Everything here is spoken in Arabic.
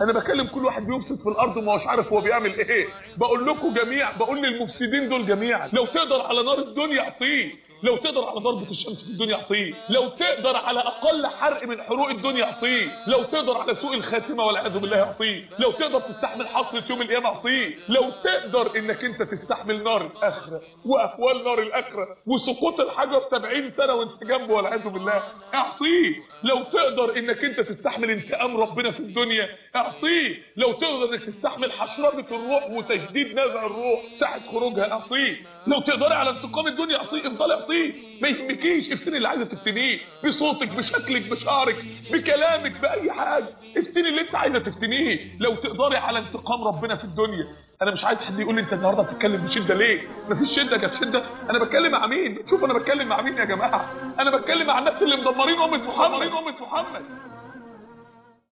أنا بكلم كل واحد بيفسد في الأرض وما هوش عارف هو بيعمل إيه. بقول لكم جميع بقول للمفسدين دول جميعا لو تقدر على نار الدنيا عصيه لو تقدر على ضربة الشمس في الدنيا عصيه لو تقدر على أقل حرق من حروق الدنيا عصيه لو تقدر على سوء الخاتمة والعياذ بالله عصيه لو تقدر تستحمل حصرة يوم القيامة عصيه لو تقدر إنك أنت تستحمل نار الآخرة وأهوال نار الآخرة وسقوط الحجر 70 سنة وأنت جنبه والعياذ بالله اعصيه لو تقدر إنك أنت تستحمل انتقام ربنا في الدنيا اعصيه لو تقدر إنك تستحمل حشرجة الروح وتجديد نزع الروح ساعة خروجها اعصيه لو تقدري على انتقام الدنيا اعصيه افضلي اعصيه ما يهمكيش افتني اللي عايزة تفتنيه. بصوتك بشكلك بشعرك بكلامك بأي حاجة. افتني اللي انت عايزة تفتنيه. لو تقدري على انتقام ربنا في الدنيا. أنا مش عايز حد يقول لي أنت النهارده بتتكلم بشدة ليه؟ مفيش شدة جت شدة. أنا بتكلم مع مين؟ شوف أنا بتكلم مع مين يا جماعة؟ أنا بتكلم مع الناس اللي مدمرين أمة محمد. أمة محمد.